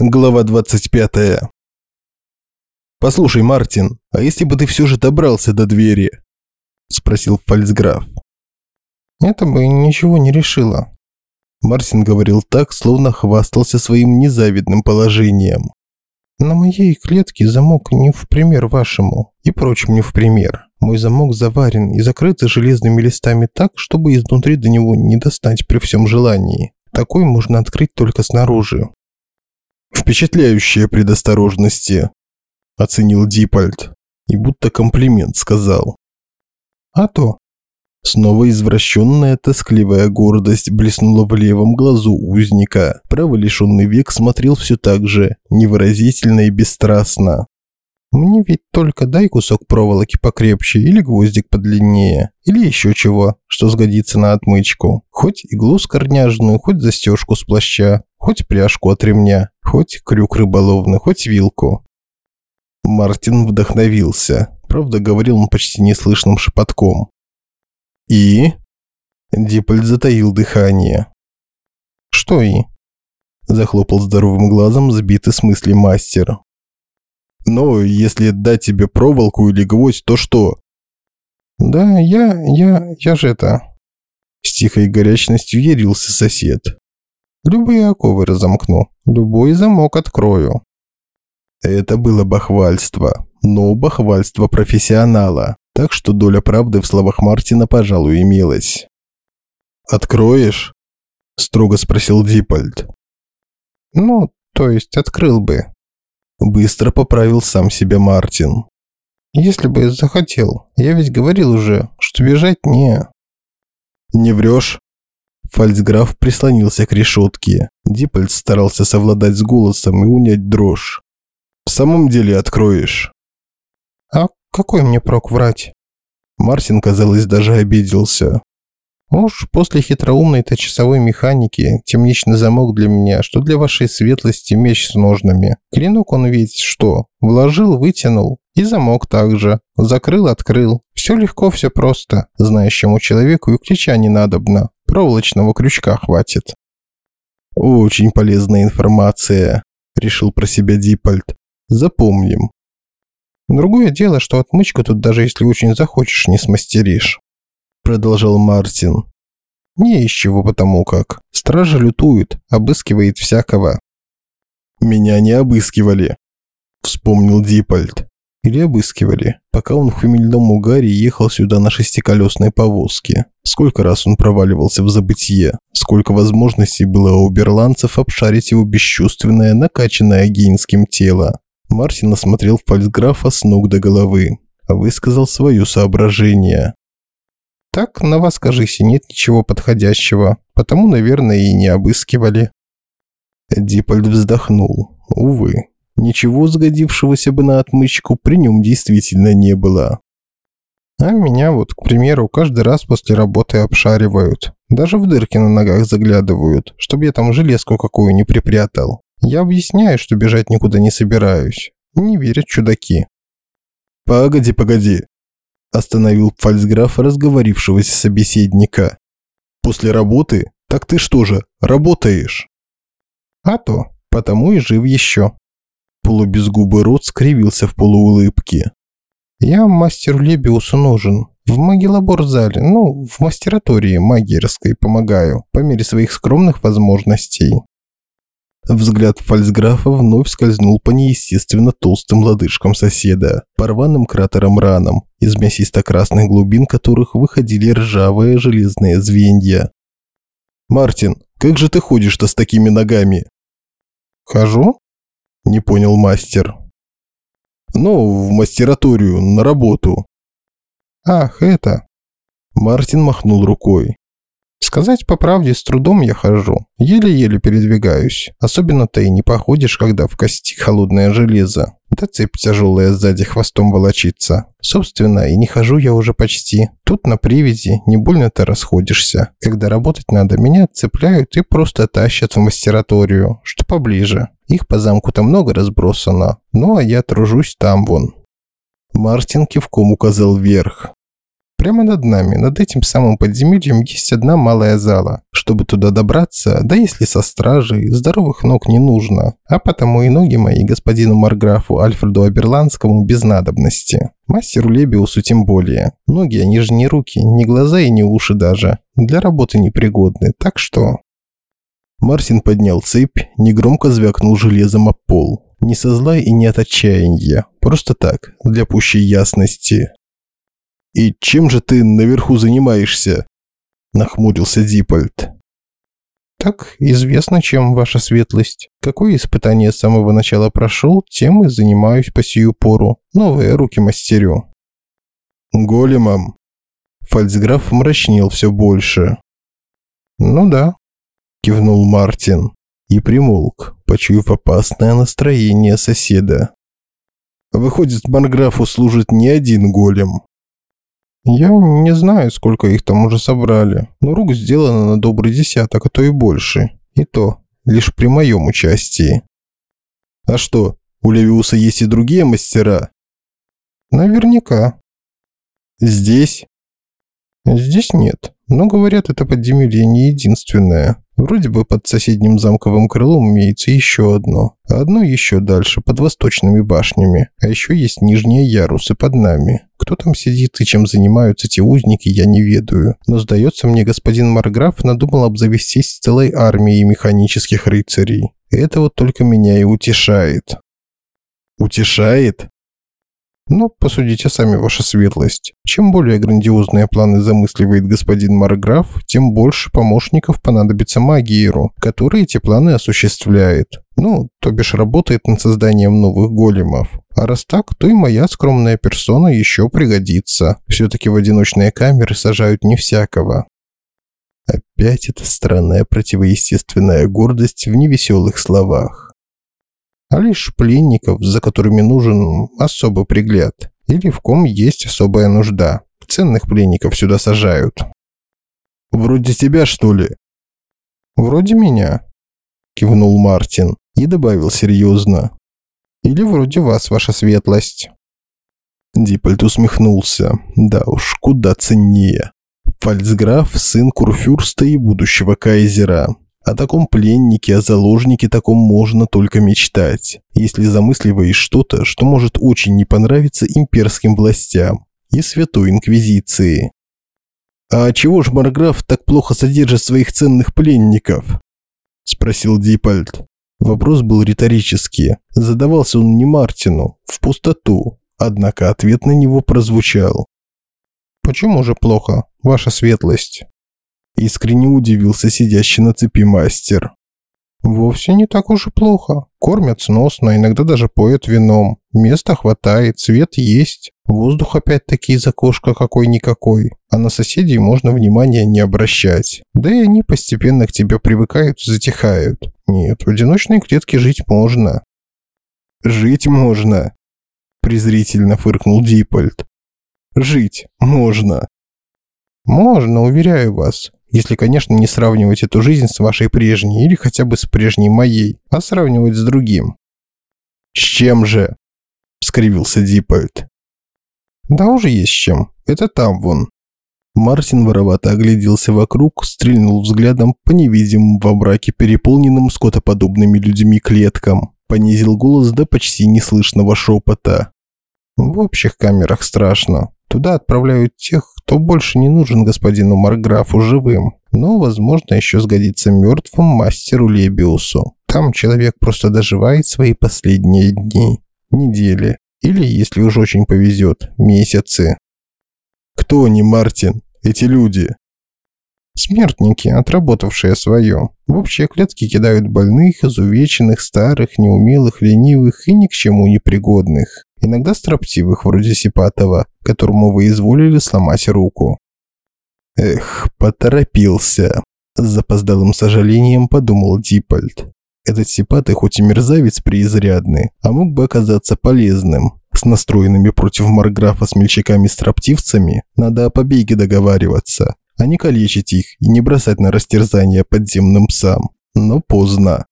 Глава 25. «Послушай, Мартин, а если бы ты все же добрался до двери?» – спросил фальцграф. «Это бы ничего не решило». Мартин говорил так, словно хвастался своим незавидным положением. «На моей клетке замок не в пример вашему, и прочим не в пример. Мой замок заварен и закрыт железными листами так, чтобы изнутри до него не достать при всем желании. Такой можно открыть только снаружи. «Впечатляющая предосторожности», – оценил Дипольд и будто комплимент сказал. «А то». Снова извращенная тоскливая гордость блеснула в левом глазу узника. Правый лишенный век смотрел все так же, невыразительно и бесстрастно. «Мне ведь только дай кусок проволоки покрепче или гвоздик подлиннее, или еще чего, что сгодится на отмычку. Хоть иглу скорняжную, хоть застежку с плаща, хоть пряжку от ремня, хоть крюк рыболовный, хоть вилку. Мартин вдохновился. Правда, говорил он почти неслышным шепотком. «И?» Диполь затаил дыхание. «Что «и?» Захлопал здоровым глазом сбитый с мысли мастер. «Но если дать тебе проволоку или гвоздь, то что?» «Да, я, я, я же это...» С тихой горячностью ярился сосед. Любые оковы разомкну, любой замок открою. Это было бахвальство, но бахвальство профессионала, так что доля правды в словах Мартина, пожалуй, имелась. «Откроешь?» – строго спросил Дипольд. «Ну, то есть открыл бы». Быстро поправил сам себя Мартин. «Если бы захотел. Я ведь говорил уже, что бежать не...» «Не врешь?» Фальцграф прислонился к решетке. Диппельт старался совладать с голосом и унять дрожь. «В самом деле откроешь?» «А какой мне прок врать?» Мартин, казалось, даже обиделся. «Уж после хитроумной-то часовой механики темничный замок для меня, что для вашей светлости меч с ножнами. Клинок он ведь что? Вложил, вытянул. И замок также. Закрыл, открыл. Все легко, все просто. Знающему человеку и ключа не надобно. Проволочного крючка хватит. Очень полезная информация, решил про себя Дипольд. Запомним. Другое дело, что отмычку тут даже если очень захочешь, не смастеришь. Продолжал Мартин. Не из чего потому как. Стража лютует, обыскивает всякого. Меня не обыскивали, вспомнил Дипольд. Или обыскивали, пока он в хмельном угаре ехал сюда на шестиколесной повозке. Сколько раз он проваливался в забытье, сколько возможностей было у берландцев обшарить его бесчувственное, накачанное гейнским тело. Мартин осмотрел фальцграфа с ног до головы, высказал свое соображение. «Так, на вас, кажись, нет ничего подходящего, потому, наверное, и не обыскивали». Дипольд вздохнул. Увы, Ничего сгодившегося бы на отмычку при нем действительно не было. А меня вот, к примеру, каждый раз после работы обшаривают. Даже в дырки на ногах заглядывают, чтобы я там железку какую не припрятал. Я объясняю, что бежать никуда не собираюсь. Не верят чудаки. «Погоди, погоди», – остановил фальцграфа разговорившегося собеседника. «После работы? Так ты что же, работаешь?» «А то, потому и жив еще». Полубезгубый рот скривился в полуулыбке. «Я мастеру Лебиусу нужен. В магилабор-зале, ну, в мастератории магерской помогаю, по мере своих скромных возможностей». Взгляд фальцграфа вновь скользнул по неестественно толстым лодыжкам соседа, по рваным кратерам ранам, из мясисто-красных глубин которых выходили ржавые железные звенья. «Мартин, как же ты ходишь-то с такими ногами?» «Хожу?» Не понял мастер. Ну, в мастераторию, на работу. Ах, это. Мартин махнул рукой. Сказать по правде, с трудом я хожу. Еле-еле передвигаюсь. Особенно-то и не походишь, когда в кости холодное железо. Да цепь тяжелая сзади хвостом волочится. Собственно, и не хожу я уже почти. Тут на привязи не больно-то расходишься. Когда работать надо, меня цепляют и просто тащат в мастераторию, что поближе. Их по замку-то много разбросано. Ну, а я тружусь там вон. Мартин кивком указал вверх. Прямо над нами, над этим самым подземельем, есть одна малая зала. Чтобы туда добраться, да если со стражей, здоровых ног не нужно. А потому и ноги мои господину Марграфу Альфреду Аберландскому без надобности. Мастеру Лебиусу тем более. Ноги, они же не руки, не глаза и не уши даже. Для работы непригодны, так что... Мартин поднял цепь, негромко звякнул железом об пол. Не со зла и не от отчаяния, просто так, для пущей ясности. «И чем же ты наверху занимаешься?» – нахмурился Дипольд. «Так известно, чем, ваша светлость. Какое испытание с самого начала прошел, тем и занимаюсь по сию пору. Новые руки мастерю». «Големом?» Фальцграф мрачнел все больше. «Ну да», – кивнул Мартин и примолк, почуяв опасное настроение соседа. «Выходит, Марграфу служит не один голем?» Я не знаю, сколько их там уже собрали, но рук сделано на добрый десяток, а то и больше. И то лишь при моем участии. А что, у Левиуса есть и другие мастера? Наверняка. Здесь? Здесь нет, но говорят, это подземелье не единственное. Вроде бы под соседним замковым крылом имеется еще одно, а одно еще дальше, под восточными башнями. А еще есть нижние ярусы под нами. Кто там сидит и чем занимаются эти узники, я не ведаю. Но, сдается мне, господин Марграф надумал обзавестись целой армией механических рыцарей. Это вот только меня и утешает. Утешает? Но посудите сами, ваша светлость. Чем более грандиозные планы замысливает господин Марграф, тем больше помощников понадобится Магиеру, который эти планы осуществляет. Ну, то бишь работает над созданием новых големов. А раз так, то и моя скромная персона еще пригодится. Все-таки в одиночные камеры сажают не всякого. Опять эта странная противоестественная гордость в невеселых словах а лишь пленников, за которыми нужен особый пригляд, или в ком есть особая нужда. Ценных пленников сюда сажают. «Вроде тебя, что ли?» «Вроде меня», – кивнул Мартин и добавил серьезно. «Или вроде вас, ваша светлость». Диппольт усмехнулся. Да уж, куда ценнее. Фальцграф – сын Курфюрста и будущего кайзера. О таком пленнике, о заложнике таком можно только мечтать, если замысливаешь что-то, что может очень не понравиться имперским властям и Святой Инквизиции. «А чего ж Марграф так плохо содержит своих ценных пленников?» – спросил Дипольд. Вопрос был риторический. Задавался он не Мартину, в пустоту. Однако ответ на него прозвучал. «Почему же плохо, ваша светлость?» Искренне удивился сидящий на цепи мастер. Вовсе не так уж и плохо. Кормят сносно, иногда даже поят вином. Места хватает, свет есть. Воздух опять-таки из окошка какой-никакой. А на соседей можно внимания не обращать. Да и они постепенно к тебе привыкают затихают. Нет, в одиночной клетке жить можно. «Жить можно», – презрительно фыркнул Дипольд. «Жить можно». «Можно, уверяю вас. Если, конечно, не сравнивать эту жизнь с вашей прежней или хотя бы с прежней моей, а сравнивать с другим. «С чем же?» – скривился Диппольд. «Да уже есть с чем. Это там вон». Мартин воровато огляделся вокруг, стрельнул взглядом по невидимым во браке переполненным скотоподобными людьми клеткам, понизил голос до почти неслышного шепота. «В общих камерах страшно. Туда отправляют тех, кто больше не нужен господину Марграфу живым, но, возможно, еще сгодится мертвым мастеру Лебиусу. Там человек просто доживает свои последние дни, недели, или, если уж очень повезет, месяцы. Кто они, Мартин? Эти люди? Смертники, отработавшие свое. В общие клетки кидают больных, изувеченных, старых, неумелых, ленивых и ни к чему непригодных иногда строптивых вроде Сипатова, которому вы изволили сломать руку. Эх, поторопился. С запоздалым сожалением подумал Дипольд. Этот Сипатый хоть и мерзавец преизрядный, а мог бы оказаться полезным. С настроенными против Марграфа смельчаками-строптивцами надо о побеге договариваться, а не калечить их и не бросать на растерзание подземным псам. Но поздно.